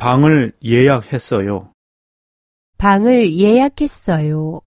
방을 예약했어요. 방을 예약했어요.